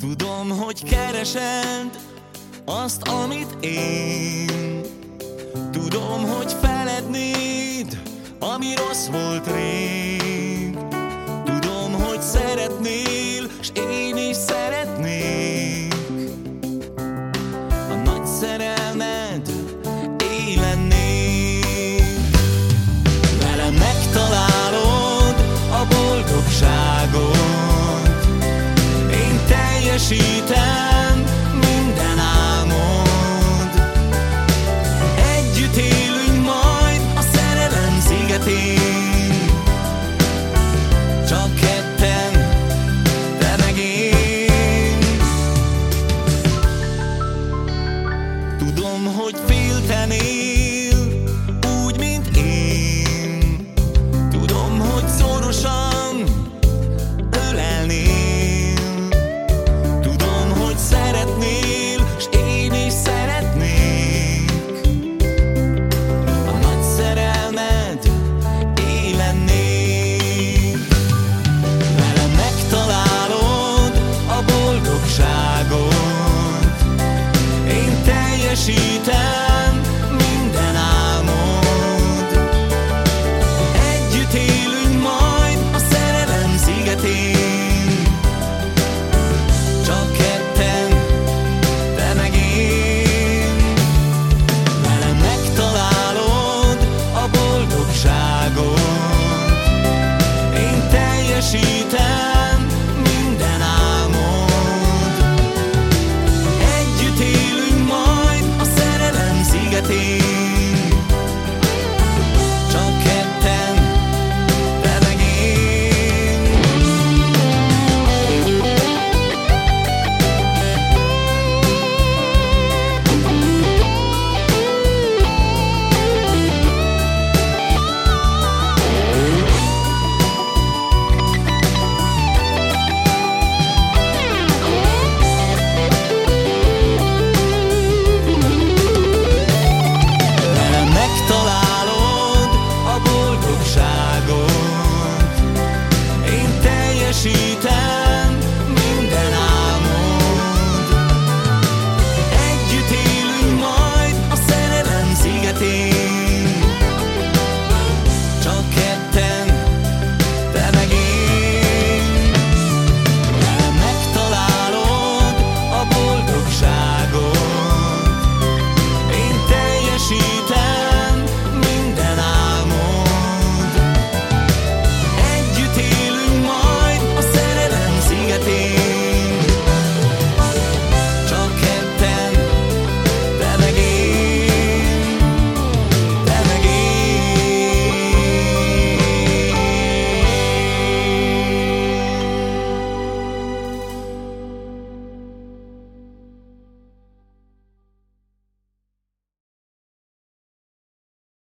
Tudom, hogy keresed azt, amit én. Tudom, hogy felednéd, ami rossz volt rég. Tudom, hogy féltenél